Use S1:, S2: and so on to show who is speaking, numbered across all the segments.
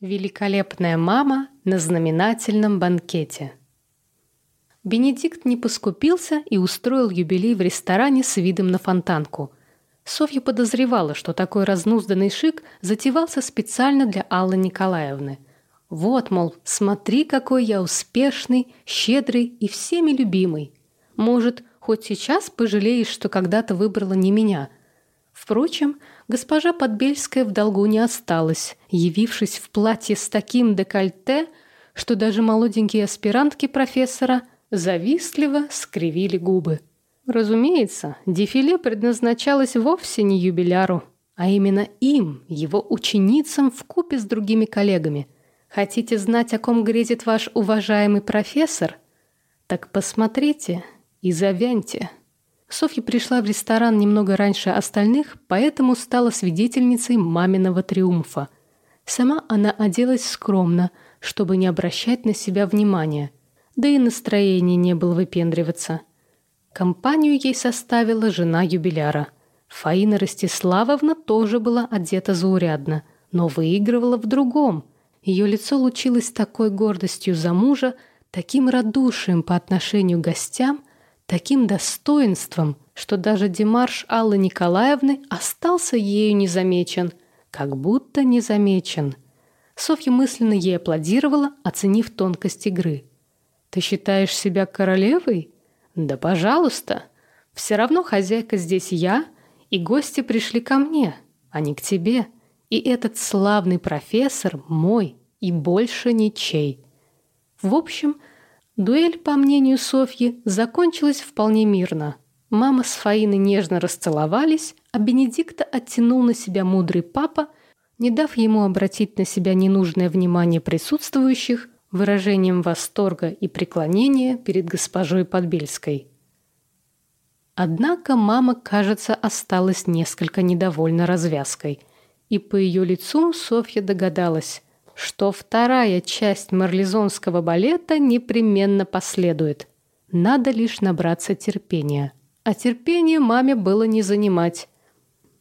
S1: Великолепная мама на знаменательном банкете. Бенедикт не поскупился и устроил юбилей в ресторане с видом на фонтанку. Софья подозревала, что такой разнузданный шик затевался специально для Аллы Николаевны. Вот, мол, смотри, какой я успешный, щедрый и всеми любимый. Может, хоть сейчас пожалеешь, что когда-то выбрала не меня. Впрочем, госпожа Подбельская в долгу не осталась, явившись в платье с таким декольте, что даже молоденькие аспирантки профессора завистливо скривили губы. Разумеется, дефиле предназначалось вовсе не юбиляру, а именно им, его ученицам в купе с другими коллегами. Хотите знать, о ком грезит ваш уважаемый профессор? Так посмотрите и завяньте. Софья пришла в ресторан немного раньше остальных, поэтому стала свидетельницей маминого триумфа. Сама она оделась скромно, чтобы не обращать на себя внимания. Да и настроения не было выпендриваться. Компанию ей составила жена юбиляра. Фаина Ростиславовна тоже была одета заурядно, но выигрывала в другом. Ее лицо лучилось такой гордостью за мужа, таким радушием по отношению к гостям – таким достоинством, что даже демарш Аллы Николаевны остался ею незамечен, как будто незамечен. Софья мысленно ей аплодировала, оценив тонкость игры. «Ты считаешь себя королевой? Да пожалуйста. Все равно хозяйка здесь я, и гости пришли ко мне, а не к тебе. И этот славный профессор мой, и больше ничей». В общем, Дуэль, по мнению Софьи, закончилась вполне мирно. Мама с Фаиной нежно расцеловались, а Бенедикта оттянул на себя мудрый папа, не дав ему обратить на себя ненужное внимание присутствующих выражением восторга и преклонения перед госпожой Подбельской. Однако мама, кажется, осталась несколько недовольна развязкой, и по ее лицу Софья догадалась, что вторая часть марлезонского балета непременно последует. Надо лишь набраться терпения. А терпение маме было не занимать.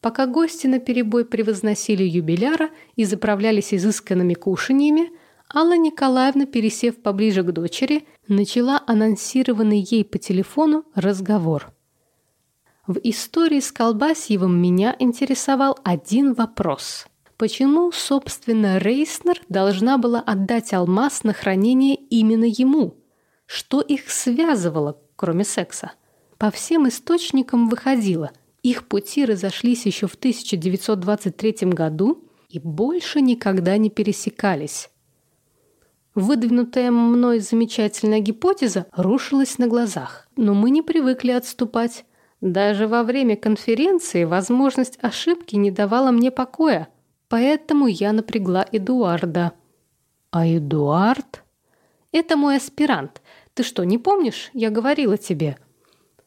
S1: Пока гости на перебой превозносили юбиляра и заправлялись изысканными кушаньями, Алла Николаевна, пересев поближе к дочери, начала анонсированный ей по телефону разговор. В истории с Колбасьевым меня интересовал один вопрос. Почему, собственно, Рейснер должна была отдать алмаз на хранение именно ему? Что их связывало, кроме секса? По всем источникам выходило, их пути разошлись еще в 1923 году и больше никогда не пересекались. Выдвинутая мной замечательная гипотеза рушилась на глазах, но мы не привыкли отступать. Даже во время конференции возможность ошибки не давала мне покоя – Поэтому я напрягла Эдуарда. А Эдуард? Это мой аспирант. Ты что, не помнишь? Я говорила тебе.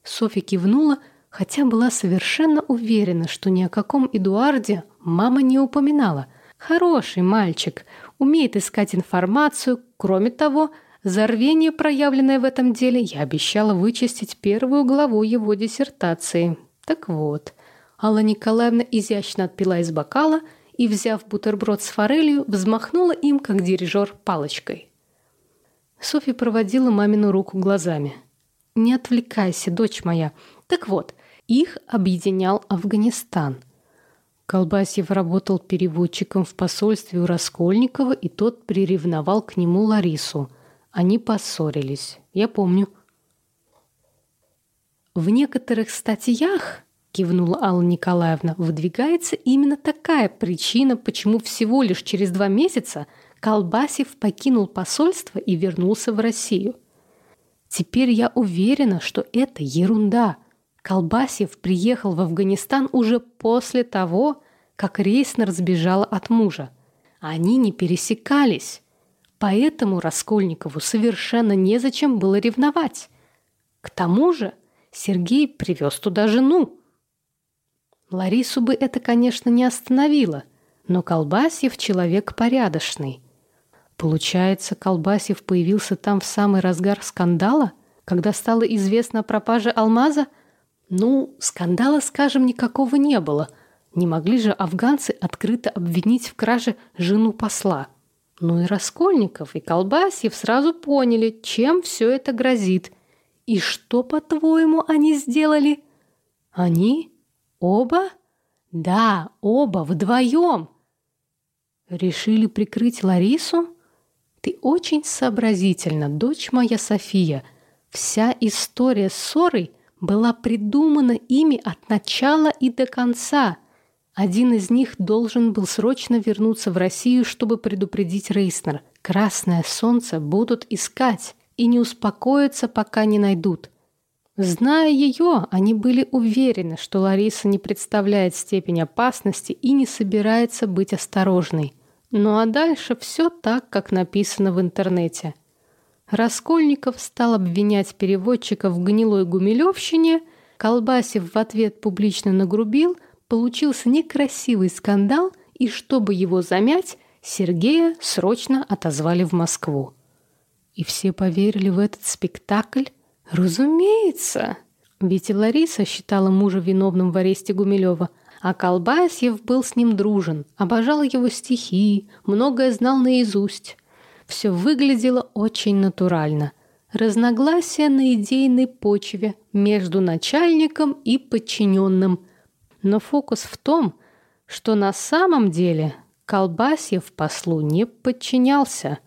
S1: Софья кивнула, хотя была совершенно уверена, что ни о каком Эдуарде мама не упоминала. Хороший мальчик, умеет искать информацию. Кроме того, за рвение, проявленное в этом деле, я обещала вычистить первую главу его диссертации. Так вот, Алла Николаевна изящно отпила из бокала – и, взяв бутерброд с форелью, взмахнула им, как дирижер, палочкой. Софья проводила мамину руку глазами. «Не отвлекайся, дочь моя. Так вот, их объединял Афганистан». Колбасьев работал переводчиком в посольстве у Раскольникова, и тот приревновал к нему Ларису. Они поссорились. Я помню. В некоторых статьях кивнула Алла Николаевна, выдвигается именно такая причина, почему всего лишь через два месяца Колбасев покинул посольство и вернулся в Россию. Теперь я уверена, что это ерунда. Колбасев приехал в Афганистан уже после того, как Рейснер сбежала от мужа. Они не пересекались. Поэтому Раскольникову совершенно незачем было ревновать. К тому же Сергей привез туда жену, Ларису бы это, конечно, не остановило, но Колбасьев человек порядочный. Получается, Колбасьев появился там в самый разгар скандала, когда стало известно о пропаже алмаза? Ну, скандала, скажем, никакого не было. Не могли же афганцы открыто обвинить в краже жену посла. Ну и Раскольников, и Колбасьев сразу поняли, чем все это грозит. И что, по-твоему, они сделали? Они? Оба? Да, оба, вдвоем. Решили прикрыть Ларису? Ты очень сообразительна, дочь моя София. Вся история ссоры была придумана ими от начала и до конца. Один из них должен был срочно вернуться в Россию, чтобы предупредить Рейснер. Красное солнце будут искать и не успокоятся, пока не найдут. Зная ее, они были уверены, что Лариса не представляет степень опасности и не собирается быть осторожной. Ну а дальше все так, как написано в интернете. Раскольников стал обвинять переводчика в гнилой гумилевщине, Колбасев в ответ публично нагрубил, получился некрасивый скандал, и чтобы его замять, Сергея срочно отозвали в Москву. И все поверили в этот спектакль? Разумеется! Ведь и Лариса считала мужа виновным в аресте Гумилева – а Колбасьев был с ним дружен, обожал его стихи, многое знал наизусть. Все выглядело очень натурально. Разногласия на идейной почве между начальником и подчиненным. Но фокус в том, что на самом деле Колбасьев послу не подчинялся.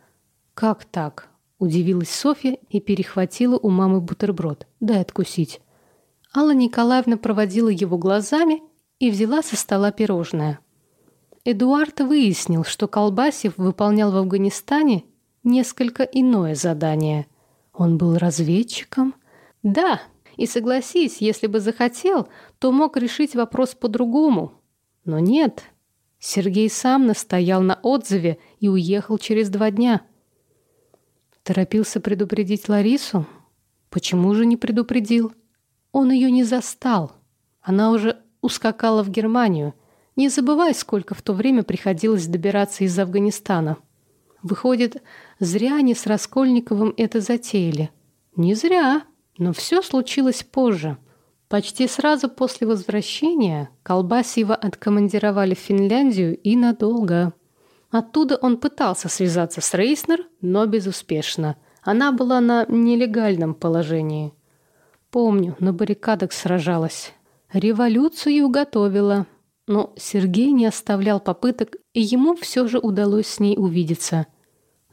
S1: «Как так?» – удивилась Софья и перехватила у мамы бутерброд. «Дай откусить». Алла Николаевна проводила его глазами и взяла со стола пирожное. Эдуард выяснил, что Колбасев выполнял в Афганистане несколько иное задание. Он был разведчиком? Да, и согласись, если бы захотел, то мог решить вопрос по-другому. Но нет. Сергей сам настоял на отзыве и уехал через два дня. Торопился предупредить Ларису? Почему же не предупредил? Он ее не застал. Она уже ускакала в Германию. Не забывай, сколько в то время приходилось добираться из Афганистана. Выходит, зря они с Раскольниковым это затеяли. Не зря, но все случилось позже. Почти сразу после возвращения Колбасьева откомандировали в Финляндию и надолго. Оттуда он пытался связаться с Рейснер, но безуспешно. Она была на нелегальном положении. Помню, на баррикадах сражалась. Революцию готовила. Но Сергей не оставлял попыток, и ему все же удалось с ней увидеться.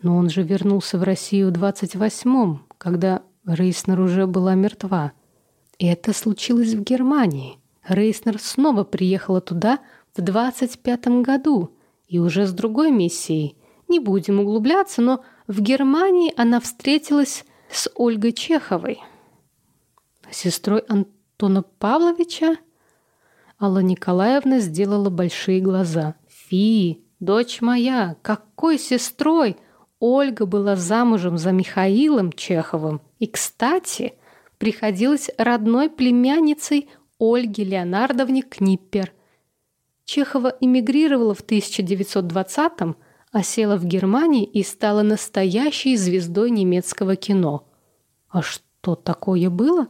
S1: Но он же вернулся в Россию в 28-м, когда Рейснер уже была мертва. Это случилось в Германии. Рейснер снова приехала туда в 25-м году, и уже с другой миссией. Не будем углубляться, но в Германии она встретилась с Ольгой Чеховой, сестрой Антона Павловича?» Алла Николаевна сделала большие глаза. «Фи, дочь моя, какой сестрой!» Ольга была замужем за Михаилом Чеховым. И, кстати, приходилась родной племянницей Ольги Леонардовне Книппер. Чехова эмигрировала в 1920-м, осела в Германии и стала настоящей звездой немецкого кино. А что такое было?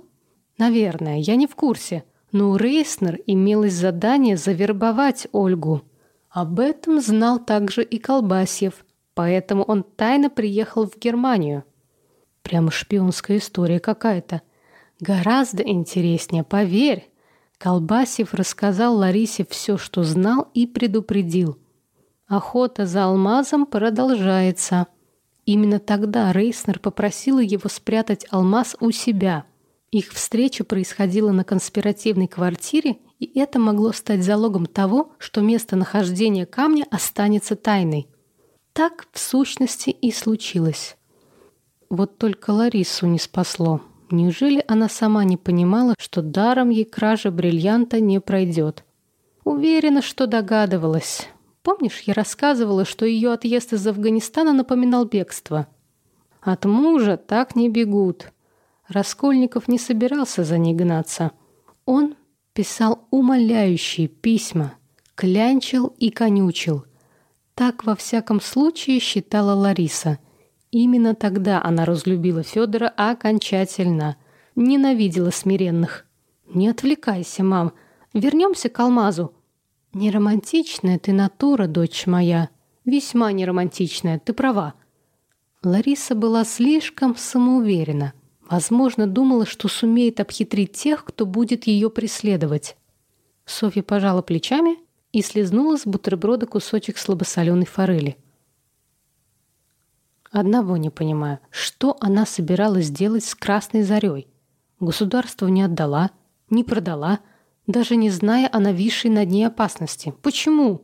S1: Наверное, я не в курсе, но у Рейснер имелось задание завербовать Ольгу. Об этом знал также и Колбасьев, поэтому он тайно приехал в Германию. Прямо шпионская история какая-то. Гораздо интереснее, поверь. Колбасьев рассказал Ларисе все, что знал, и предупредил. Охота за алмазом продолжается. Именно тогда Рейснер попросила его спрятать алмаз у себя – их встреча происходила на конспиративной квартире, и это могло стать залогом того, что местонахождение камня останется тайной. Так, в сущности, и случилось. Вот только Ларису не спасло. Неужели она сама не понимала, что даром ей кража бриллианта не пройдет? Уверена, что догадывалась. Помнишь, я рассказывала, что ее отъезд из Афганистана напоминал бегство? От мужа так не бегут. Раскольников не собирался за ней гнаться. Он писал умоляющие письма, клянчил и конючил. Так, во всяком случае, считала Лариса. Именно тогда она разлюбила Федора окончательно. Ненавидела смиренных. «Не отвлекайся, мам. Вернемся к алмазу». «Не романтичная ты натура, дочь моя. Весьма неромантичная, ты права. Лариса была слишком самоуверена. Возможно, думала, что сумеет обхитрить тех, кто будет ее преследовать. Софья пожала плечами и слезнула с бутерброда кусочек слабосоленой форели. Одного не понимаю, что она собиралась делать с красной зарей. Государству не отдала, не продала, даже не зная о нависшей над ней опасности. Почему?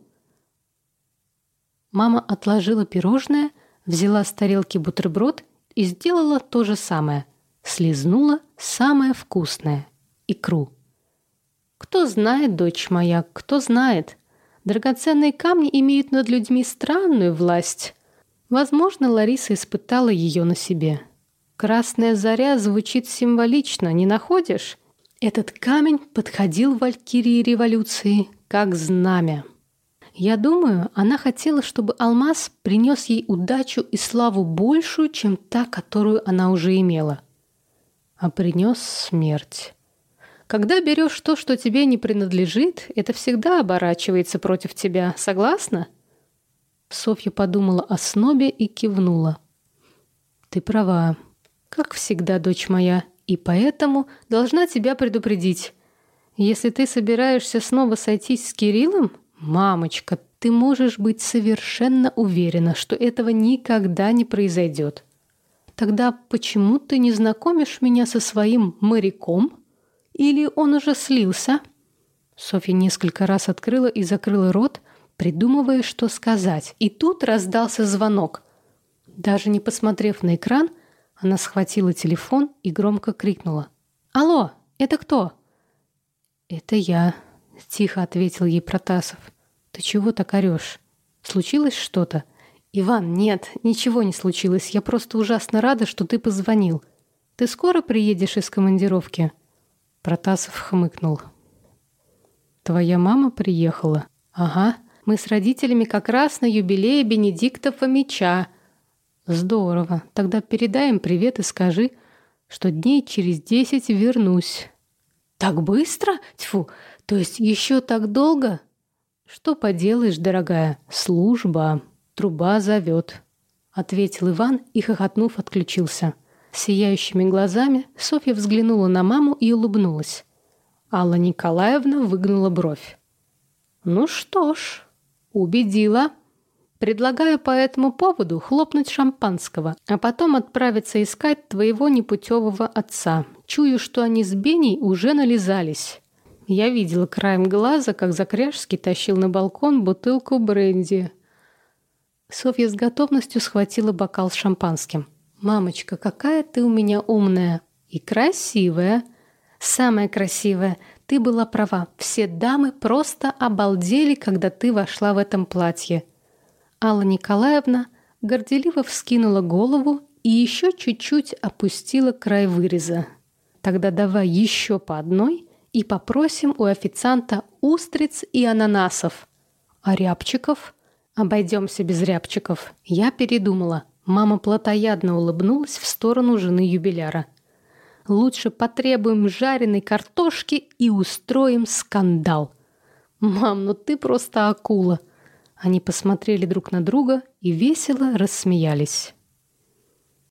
S1: Мама отложила пирожное, взяла с тарелки бутерброд и сделала то же самое. Слизнула самое вкусное — икру. Кто знает, дочь моя, кто знает. Драгоценные камни имеют над людьми странную власть. Возможно, Лариса испытала ее на себе. Красная заря звучит символично, не находишь? Этот камень подходил Валькирии революции как знамя. Я думаю, она хотела, чтобы алмаз принес ей удачу и славу большую, чем та, которую она уже имела. А принес смерть. Когда берешь то, что тебе не принадлежит, это всегда оборачивается против тебя. Согласна? Софья подумала о снобе и кивнула. Ты права. Как всегда, дочь моя. И поэтому должна тебя предупредить. Если ты собираешься снова сойтись с Кириллом, мамочка, ты можешь быть совершенно уверена, что этого никогда не произойдет. Тогда почему ты не знакомишь меня со своим моряком? Или он уже слился?» Софья несколько раз открыла и закрыла рот, придумывая, что сказать. И тут раздался звонок. Даже не посмотрев на экран, она схватила телефон и громко крикнула. «Алло, это кто?» «Это я», — тихо ответил ей Протасов. «Ты чего так орешь? Случилось что-то?» «Иван, нет, ничего не случилось. Я просто ужасно рада, что ты позвонил. Ты скоро приедешь из командировки?» Протасов хмыкнул. «Твоя мама приехала?» «Ага. Мы с родителями как раз на юбилее Бенедикта Фомича». «Здорово. Тогда передай им привет и скажи, что дней через десять вернусь». «Так быстро? Тьфу! То есть еще так долго?» «Что поделаешь, дорогая? Служба. Труба зовет», — ответил Иван и, хохотнув, отключился. Сияющими глазами Софья взглянула на маму и улыбнулась. Алла Николаевна выгнула бровь. «Ну что ж, убедила. Предлагаю по этому поводу хлопнуть шампанского, а потом отправиться искать твоего непутевого отца. Чую, что они с Беней уже нализались». Я видела краем глаза, как Закряжский тащил на балкон бутылку бренди. Софья с готовностью схватила бокал с шампанским. «Мамочка, какая ты у меня умная и красивая!» «Самая красивая! Ты была права. Все дамы просто обалдели, когда ты вошла в этом платье». Алла Николаевна горделиво вскинула голову и еще чуть-чуть опустила край выреза. «Тогда давай еще по одной и попросим у официанта устриц и ананасов. А рябчиков? Обойдемся без рябчиков. Я передумала. Мама плотоядно улыбнулась в сторону жены юбиляра. «Лучше потребуем жареной картошки и устроим скандал». «Мам, ну ты просто акула!» Они посмотрели друг на друга и весело рассмеялись.